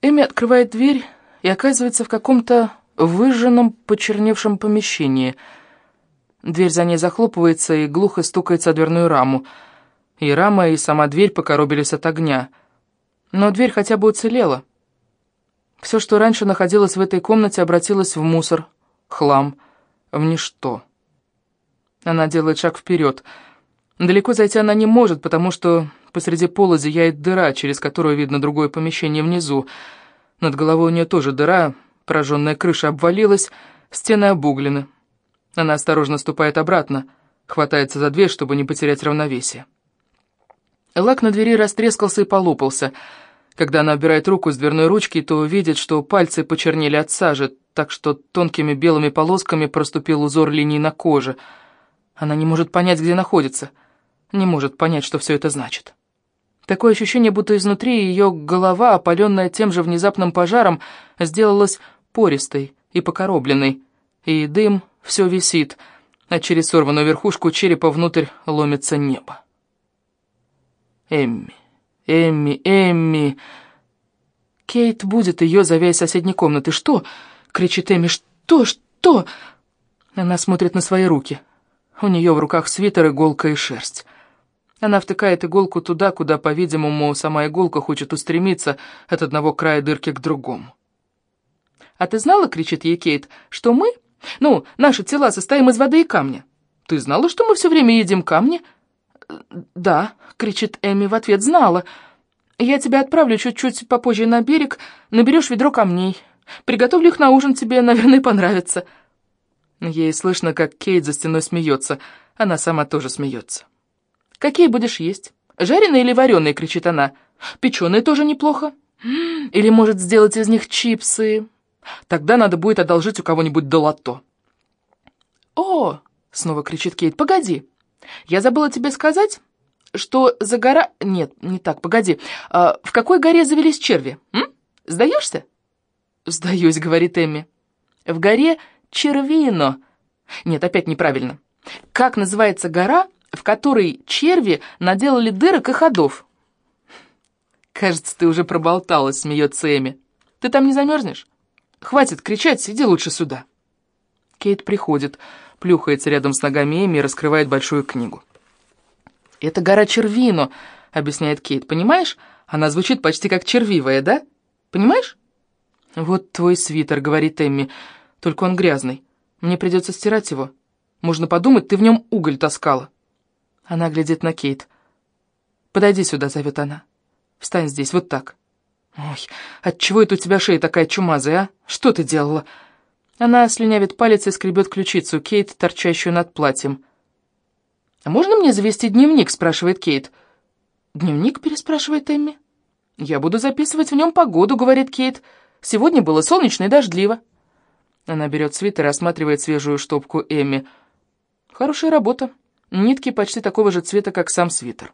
Эми открывает дверь и оказывается в каком-то выжженном, почерневшем помещении. Дверь за ней захлопывается и глухо стукается о дверную раму. И рама, и сама дверь покоробились от огня. Но дверь хотя бы уцелела. Все, что раньше находилось в этой комнате, обратилось в мусор, хлам, в ничто. Она делает шаг вперед. Далеко зайти она не может, потому что посреди пола зияет дыра, через которую видно другое помещение внизу. Над головой у нее тоже дыра, пораженная крыша обвалилась, стены обуглены. Она осторожно ступает обратно, хватается за дверь, чтобы не потерять равновесие. Лак на двери растрескался и полопался. Когда она убирает руку с дверной ручки, то видит, что пальцы почернели от сажи, так что тонкими белыми полосками проступил узор линий на коже. Она не может понять, где находится, не может понять, что все это значит. Такое ощущение, будто изнутри ее голова, опаленная тем же внезапным пожаром, сделалась пористой и покоробленной, и дым все висит, а через сорванную верхушку черепа внутрь ломится небо. Эмми, Эмми, Эмми... Кейт будет ее, зовя из соседней комнаты. «Что?» — кричит Эмми. «Что? Что?» Она смотрит на свои руки. У нее в руках свитер, иголка и шерсть. Она втыкает иголку туда, куда, по-видимому, сама иголка хочет устремиться от одного края дырки к другому. «А ты знала, — кричит ей Кейт, — что мы, ну, наши тела состоим из воды и камня? Ты знала, что мы все время едим камни?» «Да», — кричит Эми в ответ, — «знала. Я тебя отправлю чуть-чуть попозже на берег, наберешь ведро камней. Приготовлю их на ужин, тебе, наверное, понравится». Ей слышно, как Кейт за стеной смеется. Она сама тоже смеется. «Какие будешь есть? Жареные или вареные?» — кричит она. «Печеные тоже неплохо. Или, может, сделать из них чипсы? Тогда надо будет одолжить у кого-нибудь долото». «О!» — снова кричит Кейт. «Погоди! Я забыла тебе сказать, что за гора... Нет, не так, погоди. А в какой горе завелись черви? М? Сдаешься?» «Сдаюсь», — говорит Эмми. «В горе Червино». Нет, опять неправильно. Как называется гора, в которой черви наделали дырок и ходов. «Кажется, ты уже проболталась», — смеется Эми. «Ты там не замерзнешь? Хватит кричать, иди лучше сюда». Кейт приходит, плюхается рядом с ногами Эми и раскрывает большую книгу. «Это гора Червино», — объясняет Кейт. «Понимаешь? Она звучит почти как червивая, да? Понимаешь?» «Вот твой свитер», — говорит Эмми, — «только он грязный. Мне придется стирать его. Можно подумать, ты в нем уголь таскала». Она глядит на Кейт. «Подойди сюда», — зовет она. «Встань здесь, вот так». «Ой, отчего это у тебя шея такая чумазая, а? Что ты делала?» Она слюнявит палец и скребет ключицу Кейт, торчащую над платьем. «А можно мне завести дневник?» — спрашивает Кейт. «Дневник?» — переспрашивает Эмми. «Я буду записывать в нем погоду», — говорит Кейт. «Сегодня было солнечно и дождливо». Она берет свитер и осматривает свежую штопку Эмми. «Хорошая работа. Нитки почти такого же цвета, как сам свитер.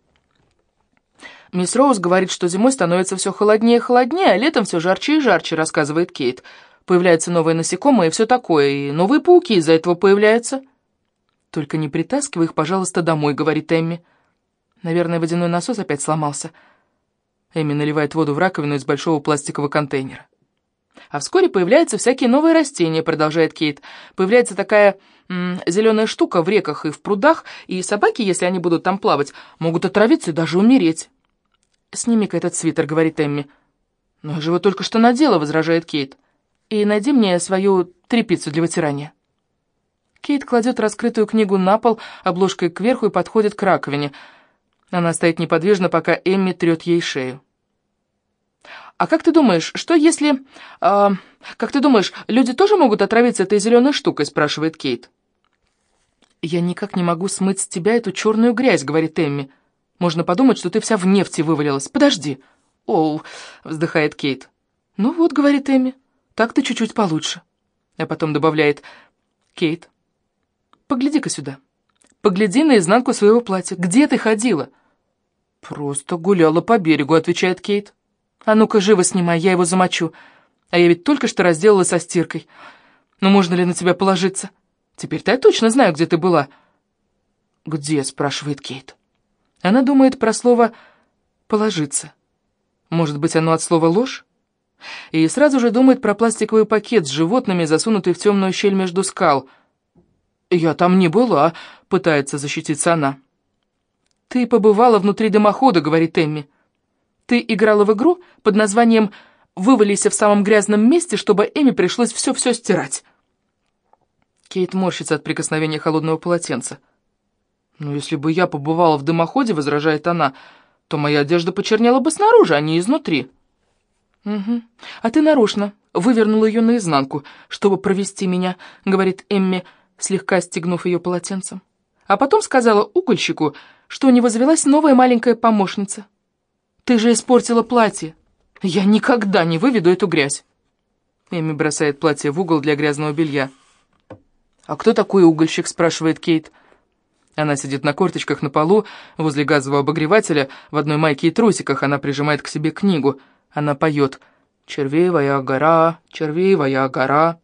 «Мисс Роуз говорит, что зимой становится все холоднее и холоднее, а летом все жарче и жарче», — рассказывает Кейт. «Появляются новые насекомые и все такое, и новые пауки из-за этого появляются». «Только не притаскивай их, пожалуйста, домой», — говорит Эмми. «Наверное, водяной насос опять сломался». Эмми наливает воду в раковину из большого пластикового контейнера. А вскоре появляются всякие новые растения, продолжает Кейт. Появляется такая зеленая штука в реках и в прудах, и собаки, если они будут там плавать, могут отравиться и даже умереть. «Сними-ка этот свитер», — говорит Эмми. «Но я же его только что надела», — возражает Кейт. «И найди мне свою тряпицу для вытирания». Кейт кладет раскрытую книгу на пол, обложкой кверху и подходит к раковине. Она стоит неподвижно, пока Эмми трет ей шею. А как ты думаешь, что если... Э, как ты думаешь, люди тоже могут отравиться этой зеленой штукой?» спрашивает Кейт. «Я никак не могу смыть с тебя эту черную грязь», — говорит Эмми. «Можно подумать, что ты вся в нефти вывалилась. Подожди». «Оу», — вздыхает Кейт. «Ну вот», — говорит Эмми, — «так ты чуть-чуть получше». А потом добавляет, «Кейт, погляди-ка сюда. Погляди на изнанку своего платья. Где ты ходила?» «Просто гуляла по берегу», — отвечает Кейт. А ну-ка, живо снимай, я его замочу. А я ведь только что разделала со стиркой. Ну, можно ли на тебя положиться? Теперь-то я точно знаю, где ты была. «Где?» — спрашивает Кейт. Она думает про слово «положиться». Может быть, оно от слова «ложь»? и сразу же думает про пластиковый пакет с животными, засунутый в темную щель между скал. «Я там не была», — пытается защититься она. «Ты побывала внутри дымохода», — говорит Эмми. «Ты играла в игру под названием «Вывалися в самом грязном месте, чтобы Эми пришлось все-все стирать». Кейт морщится от прикосновения холодного полотенца. «Ну, если бы я побывала в дымоходе», — возражает она, — «то моя одежда почернела бы снаружи, а не изнутри». «Угу. А ты нарочно вывернула ее наизнанку, чтобы провести меня», — говорит Эмми, слегка стегнув ее полотенцем. А потом сказала угольщику, что у него завелась новая маленькая помощница. «Ты же испортила платье. Я никогда не выведу эту грязь». Эми бросает платье в угол для грязного белья. «А кто такой угольщик?» — спрашивает Кейт. Она сидит на корточках на полу, возле газового обогревателя, в одной майке и трусиках. Она прижимает к себе книгу. Она поет «Червивая гора, червивая гора».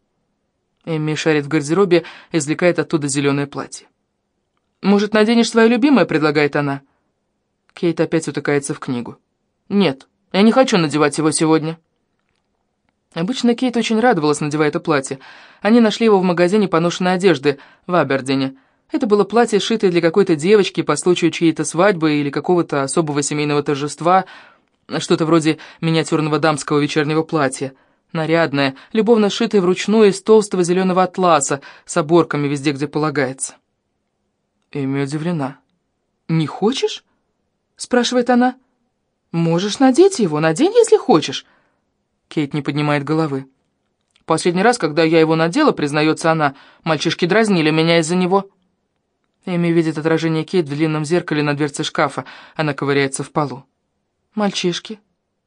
Эмми шарит в гардеробе, извлекает оттуда зеленое платье. «Может, наденешь свое любимое?» — предлагает она. Кейт опять утыкается в книгу. «Нет, я не хочу надевать его сегодня». Обычно Кейт очень радовалась, надевая это платье. Они нашли его в магазине поношенной одежды в Абердине. Это было платье, сшитое для какой-то девочки по случаю чьей-то свадьбы или какого-то особого семейного торжества, что-то вроде миниатюрного дамского вечернего платья. Нарядное, любовно сшитое вручную из толстого зеленого атласа, с оборками везде, где полагается. Эми удивлена. «Не хочешь?» — спрашивает она. «Можешь надеть его, надень, если хочешь». Кейт не поднимает головы. «Последний раз, когда я его надела, признается она, мальчишки дразнили меня из-за него». Эми видит отражение Кейт в длинном зеркале на дверце шкафа. Она ковыряется в полу. «Мальчишки?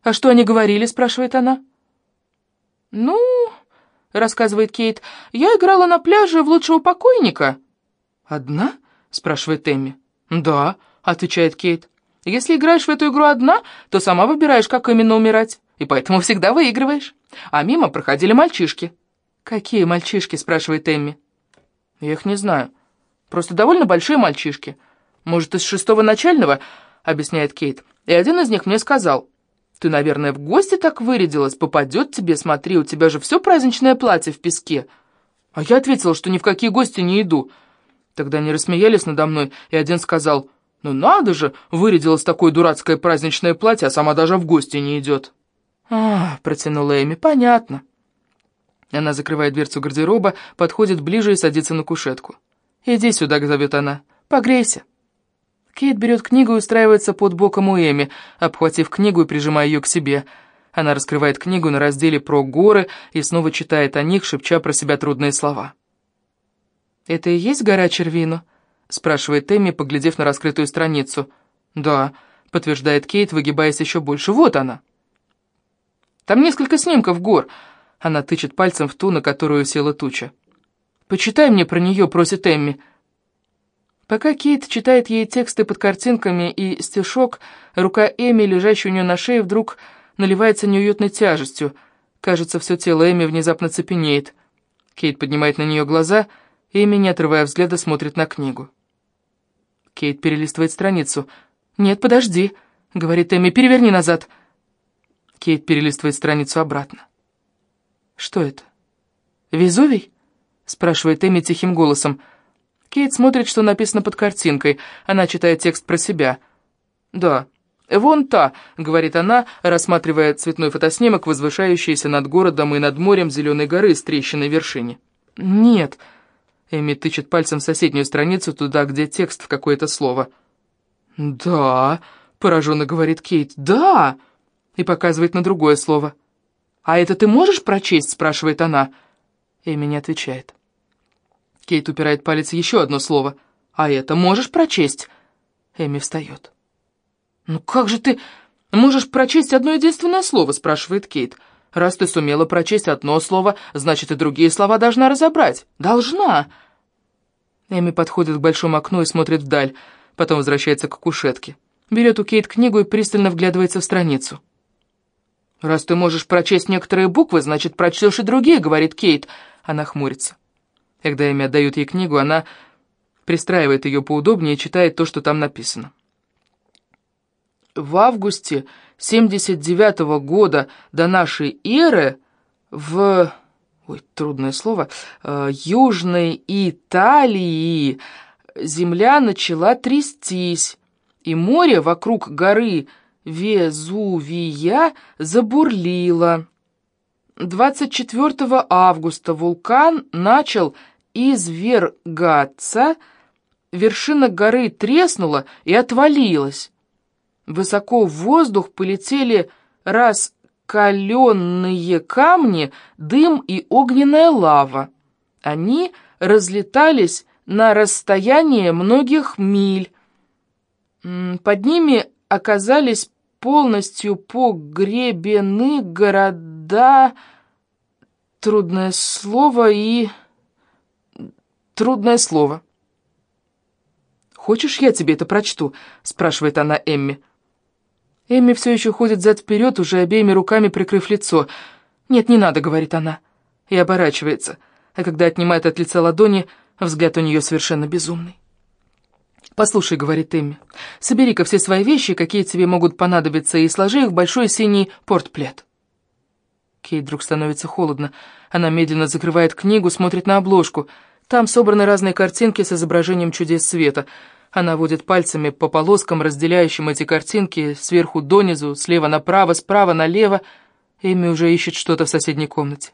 А что они говорили?» — спрашивает она. «Ну...» — рассказывает Кейт. «Я играла на пляже в лучшего покойника». «Одна?» — спрашивает Эми. «Да», — отвечает Кейт. «Если играешь в эту игру одна, то сама выбираешь, как именно умирать» и поэтому всегда выигрываешь. А мимо проходили мальчишки». «Какие мальчишки?» — спрашивает Эмми. «Я их не знаю. Просто довольно большие мальчишки. Может, из шестого начального?» — объясняет Кейт. «И один из них мне сказал, ты, наверное, в гости так вырядилась, попадет тебе, смотри, у тебя же все праздничное платье в песке». А я ответила, что ни в какие гости не иду. Тогда они рассмеялись надо мной, и один сказал, «Ну надо же, вырядилась такое дурацкое праздничное платье, а сама даже в гости не идет». «А, — протянула Эми, — понятно». Она закрывает дверцу гардероба, подходит ближе и садится на кушетку. «Иди сюда», — зовет она, — «погрейся». Кейт берет книгу и устраивается под боком у Эми, обхватив книгу и прижимая ее к себе. Она раскрывает книгу на разделе про горы и снова читает о них, шепча про себя трудные слова. «Это и есть гора Червину?» — спрашивает Эми, поглядев на раскрытую страницу. «Да», — подтверждает Кейт, выгибаясь еще больше. «Вот она». Там несколько снимков гор. Она тычет пальцем в ту, на которую села туча. «Почитай мне про нее», — просит Эмми. Пока Кейт читает ей тексты под картинками и стишок, рука Эми, лежащая у нее на шее, вдруг наливается неуютной тяжестью. Кажется, все тело Эми внезапно цепенеет. Кейт поднимает на нее глаза, Эми, не отрывая взгляда, смотрит на книгу. Кейт перелистывает страницу. «Нет, подожди», — говорит Эми, — «переверни назад». Кейт перелистывает страницу обратно. «Что это? Везувий?» — спрашивает Эми тихим голосом. Кейт смотрит, что написано под картинкой. Она читает текст про себя. «Да, вон та», — говорит она, рассматривая цветной фотоснимок, возвышающийся над городом и над морем зеленой горы с трещиной вершине. «Нет», — Эми тычет пальцем в соседнюю страницу, туда, где текст в какое-то слово. «Да», — пораженно говорит Кейт, — «да» и показывает на другое слово. «А это ты можешь прочесть?» — спрашивает она. Эми не отвечает. Кейт упирает палец еще одно слово. «А это можешь прочесть?» Эми встает. «Ну как же ты можешь прочесть одно единственное слово?» — спрашивает Кейт. «Раз ты сумела прочесть одно слово, значит, и другие слова должна разобрать. Должна!» Эми подходит к большому окну и смотрит вдаль, потом возвращается к кушетке. Берет у Кейт книгу и пристально вглядывается в страницу. «Раз ты можешь прочесть некоторые буквы, значит, прочтешь и другие», — говорит Кейт. Она хмурится. Когда Эми отдают ей книгу, она пристраивает ее поудобнее и читает то, что там написано. В августе 79 -го года до нашей эры в... Ой, трудное слово. Э, Южной Италии земля начала трястись, и море вокруг горы Везувия забурлило. 24 августа вулкан начал извергаться, вершина горы треснула и отвалилась. Высоко в воздух полетели раскаленные камни, дым и огненная лава. Они разлетались на расстояние многих миль. Под ними оказались полностью погребены города... Трудное слово и... Трудное слово. «Хочешь, я тебе это прочту?» — спрашивает она Эмми. Эмми все еще ходит зад-вперед, уже обеими руками прикрыв лицо. «Нет, не надо», — говорит она, и оборачивается, а когда отнимает от лица ладони, взгляд у нее совершенно безумный. «Послушай», — говорит Эмми, — «собери-ка все свои вещи, какие тебе могут понадобиться, и сложи их в большой синий портплет». Кейт вдруг становится холодно. Она медленно закрывает книгу, смотрит на обложку. Там собраны разные картинки с изображением чудес света. Она водит пальцами по полоскам, разделяющим эти картинки, сверху донизу, слева направо, справа налево. Эми уже ищет что-то в соседней комнате.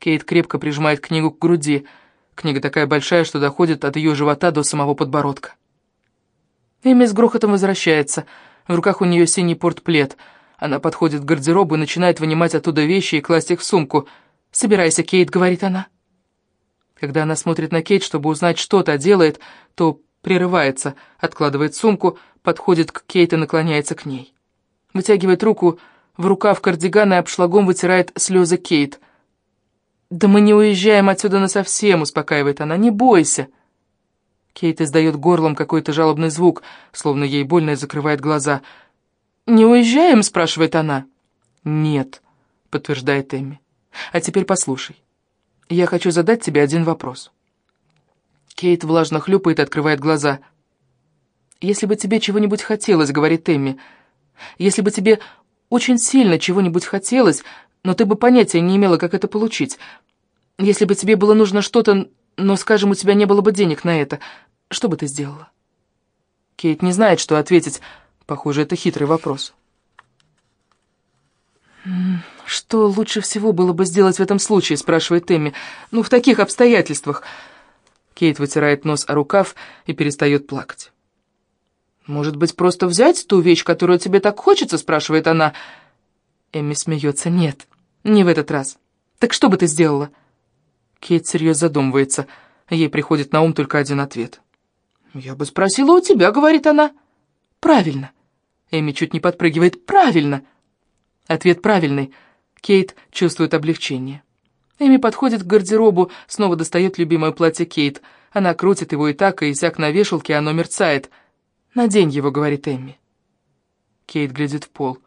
Кейт крепко прижимает книгу к груди. Книга такая большая, что доходит от ее живота до самого подбородка. Эми с грохотом возвращается. В руках у нее синий портплет. Она подходит к гардеробу и начинает вынимать оттуда вещи и класть их в сумку. «Собирайся, Кейт», — говорит она. Когда она смотрит на Кейт, чтобы узнать, что та делает, то прерывается, откладывает сумку, подходит к Кейт и наклоняется к ней. Вытягивает руку в рукав кардигана и обшлагом вытирает слезы Кейт. «Да мы не уезжаем отсюда насовсем», — успокаивает она, — «не бойся». Кейт издает горлом какой-то жалобный звук, словно ей больно и закрывает глаза. «Не уезжаем?» — спрашивает она. «Нет», — подтверждает Эмми. «А теперь послушай. Я хочу задать тебе один вопрос». Кейт влажно хлюпает и открывает глаза. «Если бы тебе чего-нибудь хотелось», — говорит Эмми, — «если бы тебе очень сильно чего-нибудь хотелось, но ты бы понятия не имела, как это получить. Если бы тебе было нужно что-то, но, скажем, у тебя не было бы денег на это, что бы ты сделала?» Кейт не знает, что ответить. Похоже, это хитрый вопрос. «Что лучше всего было бы сделать в этом случае?» — спрашивает Эмми. «Ну, в таких обстоятельствах». Кейт вытирает нос о рукав и перестает плакать. «Может быть, просто взять ту вещь, которую тебе так хочется?» — спрашивает она. Эмми смеется. «Нет, не в этот раз. Так что бы ты сделала?» Кейт серьезно задумывается. Ей приходит на ум только один ответ. «Я бы спросила у тебя», — говорит она. «Правильно». Эми чуть не подпрыгивает. «Правильно». Ответ правильный. Кейт чувствует облегчение. Эми подходит к гардеробу, снова достает любимое платье Кейт. Она крутит его и так, и сяк на вешалке, оно мерцает. «Надень его», — говорит Эми. Кейт глядит в пол.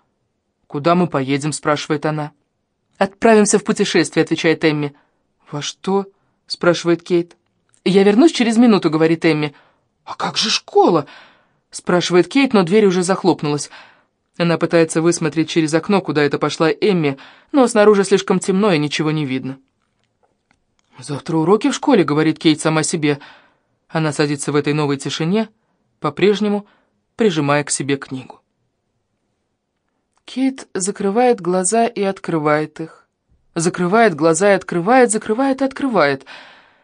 «Куда мы поедем?» — спрашивает она. «Отправимся в путешествие», — отвечает Эмми. «Во что?» — спрашивает Кейт. «Я вернусь через минуту», — говорит Эмми. «А как же школа?» — спрашивает Кейт, но дверь уже захлопнулась. Она пытается высмотреть через окно, куда это пошла Эмми, но снаружи слишком темно и ничего не видно. «Завтра уроки в школе», — говорит Кейт сама себе. Она садится в этой новой тишине, по-прежнему прижимая к себе книгу. Кейт закрывает глаза и открывает их. Закрывает глаза и открывает, закрывает и открывает.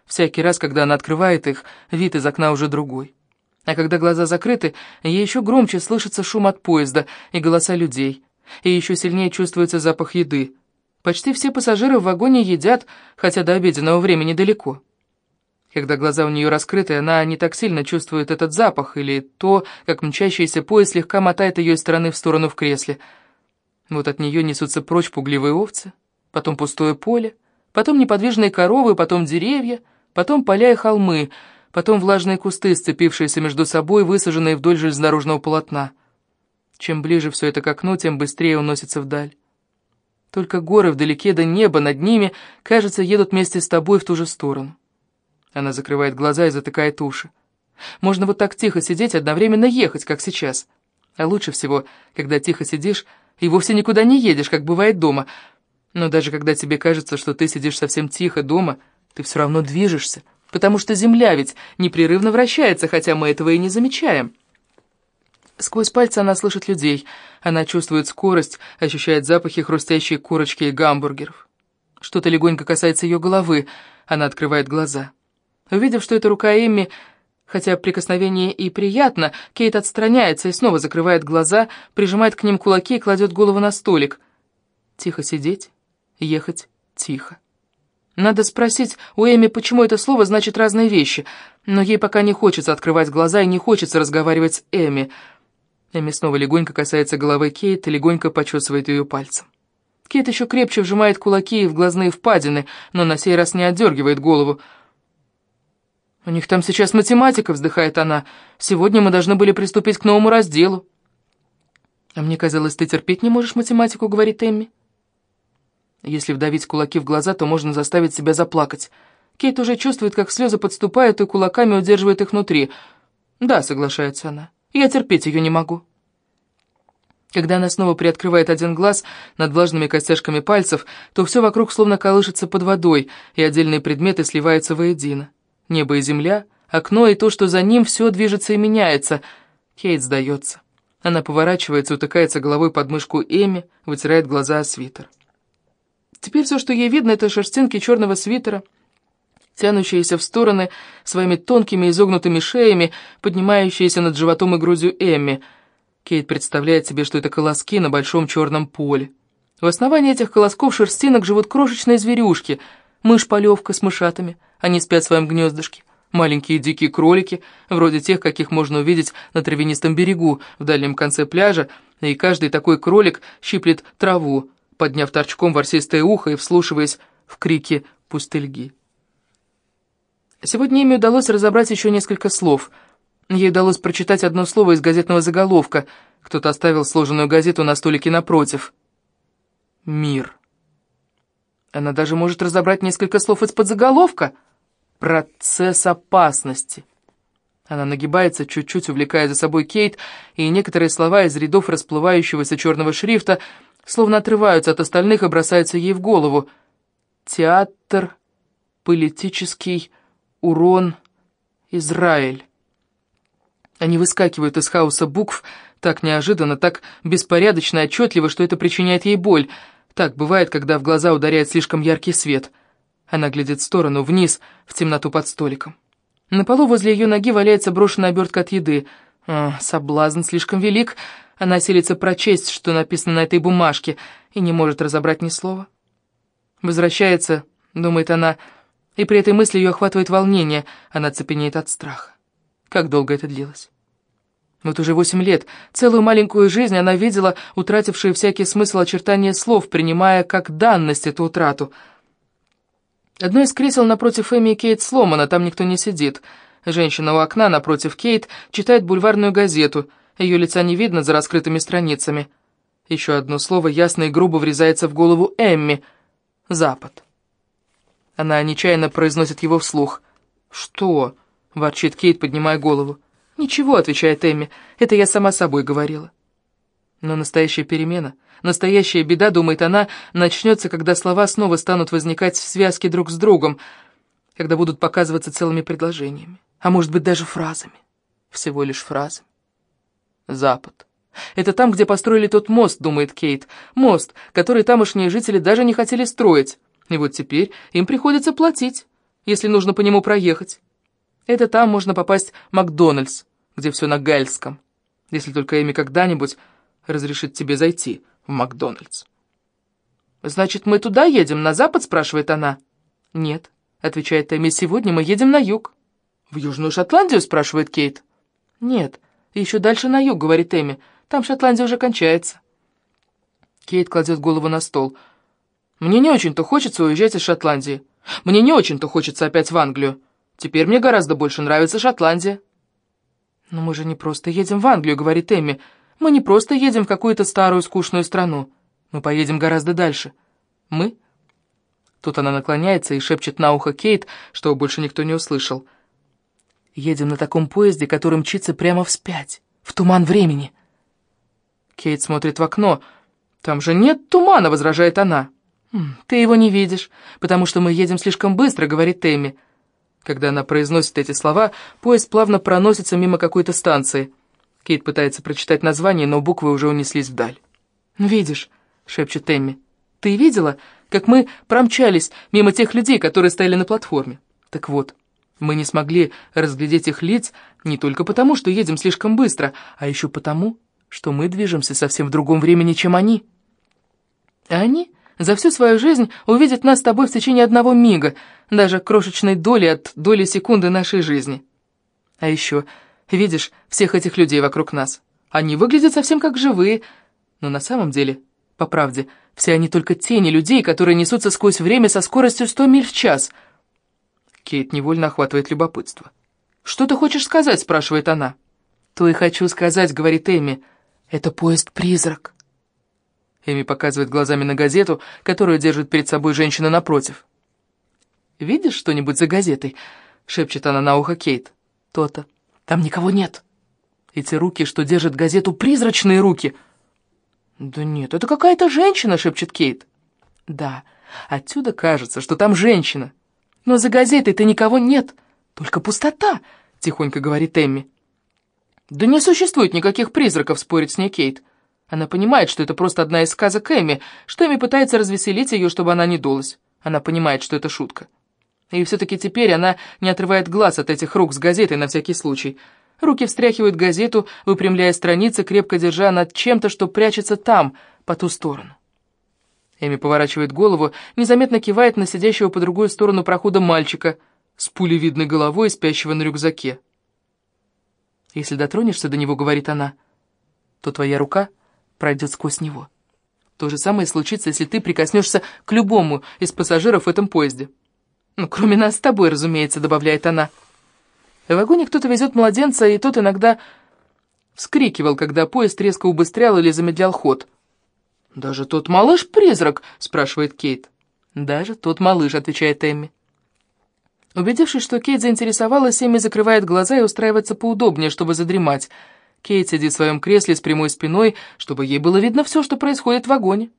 Всякий раз, когда она открывает их, вид из окна уже другой. А когда глаза закрыты, ей еще громче слышится шум от поезда и голоса людей, и еще сильнее чувствуется запах еды. Почти все пассажиры в вагоне едят, хотя до обеденного времени далеко. Когда глаза у нее раскрыты, она не так сильно чувствует этот запах или то, как мчащийся поезд слегка мотает ее из стороны в сторону в кресле. Вот от нее несутся прочь пугливые овцы, потом пустое поле, потом неподвижные коровы, потом деревья, потом поля и холмы — потом влажные кусты, сцепившиеся между собой, высаженные вдоль железнодорожного полотна. Чем ближе все это к окну, тем быстрее уносится вдаль. Только горы вдалеке до неба над ними, кажется, едут вместе с тобой в ту же сторону. Она закрывает глаза и затыкает уши. Можно вот так тихо сидеть, одновременно ехать, как сейчас. А лучше всего, когда тихо сидишь и вовсе никуда не едешь, как бывает дома. Но даже когда тебе кажется, что ты сидишь совсем тихо дома, ты все равно движешься, потому что земля ведь непрерывно вращается, хотя мы этого и не замечаем. Сквозь пальцы она слышит людей, она чувствует скорость, ощущает запахи хрустящей корочки и гамбургеров. Что-то легонько касается ее головы, она открывает глаза. Увидев, что это рука Эмми, хотя прикосновение и приятно, Кейт отстраняется и снова закрывает глаза, прижимает к ним кулаки и кладет голову на столик. Тихо сидеть, ехать тихо. Надо спросить у Эми, почему это слово значит разные вещи, но ей пока не хочется открывать глаза и не хочется разговаривать с Эми. Эми снова легонько касается головы Кейт и легонько почесывает ее пальцем. Кейт еще крепче вжимает кулаки в глазные впадины, но на сей раз не отдергивает голову. «У них там сейчас математика», — вздыхает она. «Сегодня мы должны были приступить к новому разделу». «А мне казалось, ты терпеть не можешь математику», — говорит Эмми. Если вдавить кулаки в глаза, то можно заставить себя заплакать. Кейт уже чувствует, как слезы подступают, и кулаками удерживает их внутри. «Да», — соглашается она, — «я терпеть ее не могу». Когда она снова приоткрывает один глаз над влажными костяшками пальцев, то все вокруг словно колышется под водой, и отдельные предметы сливаются воедино. Небо и земля, окно и то, что за ним, все движется и меняется. Кейт сдается. Она поворачивается, утыкается головой под мышку Эми, вытирает глаза о свитер. Теперь все, что ей видно, это шерстинки черного свитера, тянущиеся в стороны своими тонкими изогнутыми шеями, поднимающиеся над животом и грудью Эмми. Кейт представляет себе, что это колоски на большом черном поле. В основании этих колосков шерстинок живут крошечные зверюшки, мышь-полевка с мышатами, они спят в своем гнездышке. Маленькие дикие кролики, вроде тех, каких можно увидеть на травянистом берегу в дальнем конце пляжа, и каждый такой кролик щиплет траву, подняв торчком ворсистое ухо и вслушиваясь в крики пустельги. Сегодня Эми удалось разобрать еще несколько слов. Ей удалось прочитать одно слово из газетного заголовка. Кто-то оставил сложенную газету на столике напротив. «Мир». Она даже может разобрать несколько слов из-под заголовка. «Процесс опасности». Она нагибается, чуть-чуть увлекая за собой Кейт, и некоторые слова из рядов расплывающегося черного шрифта словно отрываются от остальных и бросаются ей в голову. Театр, политический, урон, Израиль. Они выскакивают из хаоса букв так неожиданно, так беспорядочно отчетливо, что это причиняет ей боль. Так бывает, когда в глаза ударяет слишком яркий свет. Она глядит в сторону, вниз, в темноту под столиком. На полу возле ее ноги валяется брошенная обертка от еды. А, соблазн слишком велик, она силится прочесть, что написано на этой бумажке, и не может разобрать ни слова. Возвращается, думает она, и при этой мысли ее охватывает волнение, она цепенеет от страха. Как долго это длилось? Вот уже восемь лет, целую маленькую жизнь она видела утратившие всякий смысл очертания слов, принимая как данность эту утрату. Одно из кресел напротив Эми и Кейт сломано, там никто не сидит. Женщина у окна напротив Кейт читает бульварную газету — ее лица не видно за раскрытыми страницами. Еще одно слово ясно и грубо врезается в голову Эмми. «Запад». Она нечаянно произносит его вслух. «Что?» — ворчит Кейт, поднимая голову. «Ничего», — отвечает Эмми, — «это я сама собой говорила». Но настоящая перемена, настоящая беда, думает она, начнется, когда слова снова станут возникать в связке друг с другом, когда будут показываться целыми предложениями, а может быть даже фразами. Всего лишь фразами. Запад. Это там, где построили тот мост, думает Кейт. Мост, который тамошние жители даже не хотели строить. И вот теперь им приходится платить, если нужно по нему проехать. Это там можно попасть в Макдональдс, где все на гальском. Если только Эми когда-нибудь разрешит тебе зайти в Макдональдс. «Значит, мы туда едем, на запад?» — спрашивает она. «Нет», — отвечает Эми, — «сегодня мы едем на юг». «В Южную Шотландию?» — спрашивает Кейт. «Нет, еще дальше на юг», — говорит Эми. «Там Шотландия уже кончается». Кейт кладет голову на стол. «Мне не очень-то хочется уезжать из Шотландии. Мне не очень-то хочется опять в Англию. Теперь мне гораздо больше нравится Шотландия». «Но мы же не просто едем в Англию», — говорит Эми. «Мы не просто едем в какую-то старую скучную страну. Мы поедем гораздо дальше. Мы...» Тут она наклоняется и шепчет на ухо Кейт, что больше никто не услышал — Едем на таком поезде, который мчится прямо вспять, в туман времени. Кейт смотрит в окно. «Там же нет тумана», — возражает она. «Ты его не видишь, потому что мы едем слишком быстро», — говорит Тэмми. Когда она произносит эти слова, поезд плавно проносится мимо какой-то станции. Кейт пытается прочитать название, но буквы уже унеслись вдаль. «Видишь», — шепчет Тэмми, — «ты видела, как мы промчались мимо тех людей, которые стояли на платформе? Так вот, мы не смогли разглядеть их лиц не только потому, что едем слишком быстро, а еще потому, что мы движемся совсем в другом времени, чем они. Они за всю свою жизнь увидят нас с тобой в течение одного мига, даже крошечной доли от доли секунды нашей жизни. А еще, видишь, всех этих людей вокруг нас. Они выглядят совсем как живые, но на самом деле, по правде, все они только тени людей, которые несутся сквозь время со скоростью 100 миль в час. Кейт невольно охватывает любопытство. «Что ты хочешь сказать?» — спрашивает она. «То и хочу сказать», — говорит Эми. «Это поезд-призрак». Эми показывает глазами на газету, которую держит перед собой женщина напротив. «Видишь что-нибудь за газетой?» — шепчет она на ухо Кейт. «То-то. Там никого нет. Эти руки, что держат газету, призрачные руки». «Да нет, это какая-то женщина», — шепчет Кейт. «Да, отсюда кажется, что там женщина. Но за газетой-то никого нет, только пустота», — тихонько говорит Эмми. «Да не существует никаких призраков», — спорит с ней Кейт. Она понимает, что это просто одна из сказок Эми, что Эми пытается развеселить ее, чтобы она не дулась. Она понимает, что это шутка. И все-таки теперь она не отрывает глаз от этих рук с газетой на всякий случай. Руки встряхивают газету, выпрямляя страницы, крепко держа над чем-то, что прячется там, по ту сторону. Эми поворачивает голову, незаметно кивает на сидящего по другую сторону прохода мальчика с пулевидной головой, спящего на рюкзаке. «Если дотронешься до него, — говорит она, — то твоя рука пройдет сквозь него. То же самое случится, если ты прикоснешься к любому из пассажиров в этом поезде. Ну, кроме нас с тобой, разумеется, добавляет она. В вагоне кто-то везет младенца, и тот иногда вскрикивал, когда поезд резко убыстрял или замедлял ход. «Даже тот малыш-призрак?» — спрашивает Кейт. «Даже тот малыш», — отвечает Эмми. Убедившись, что Кейт заинтересовалась, Эмми закрывает глаза и устраивается поудобнее, чтобы задремать — Кейт сидит в своем кресле с прямой спиной, чтобы ей было видно все, что происходит в вагоне.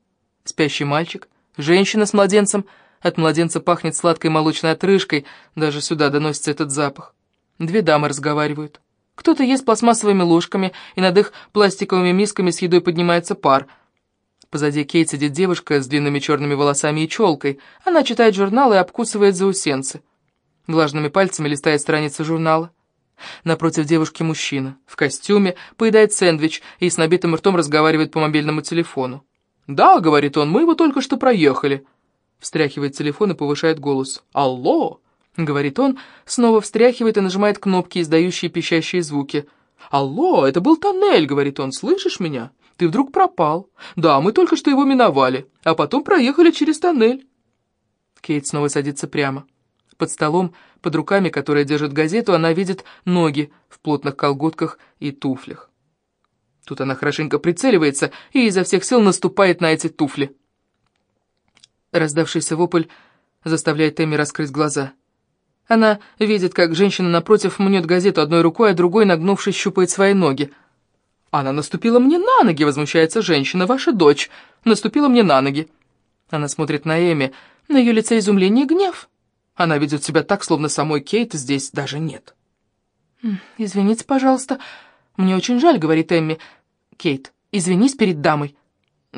Спящий мальчик, женщина с младенцем. От младенца пахнет сладкой молочной отрыжкой, даже сюда доносится этот запах. Две дамы разговаривают. Кто-то ест пластмассовыми ложками, и над их пластиковыми мисками с едой поднимается пар. Позади Кейт сидит девушка с длинными черными волосами и челкой. Она читает журнал и обкусывает заусенцы. Влажными пальцами листает страницы журнала. Напротив девушки мужчина, в костюме, поедает сэндвич и с набитым ртом разговаривает по мобильному телефону. «Да», — говорит он, — «мы его только что проехали». Встряхивает телефон и повышает голос. «Алло!» — говорит он, снова встряхивает и нажимает кнопки, издающие пищащие звуки. «Алло, это был тоннель», — говорит он, — «слышишь меня? Ты вдруг пропал. Да, мы только что его миновали, а потом проехали через тоннель». Кейт снова садится прямо. Под столом, под руками, которые держит газету, она видит ноги в плотных колготках и туфлях. Тут она хорошенько прицеливается и изо всех сил наступает на эти туфли. Раздавшийся вопль заставляет Эми раскрыть глаза. Она видит, как женщина напротив мнет газету одной рукой, а другой, нагнувшись, щупает свои ноги. «Она наступила мне на ноги!» — возмущается женщина. «Ваша дочь наступила мне на ноги!» Она смотрит на Эми. На ее лице изумление и гнев. Она ведет себя так, словно самой Кейт здесь даже нет. «Извините, пожалуйста. Мне очень жаль», — говорит Эмми. «Кейт, извинись перед дамой».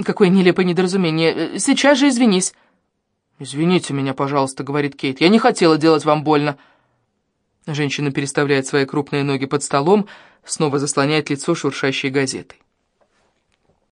«Какое нелепое недоразумение. Сейчас же извинись». «Извините меня, пожалуйста», — говорит Кейт. «Я не хотела делать вам больно». Женщина переставляет свои крупные ноги под столом, снова заслоняет лицо шуршащей газетой.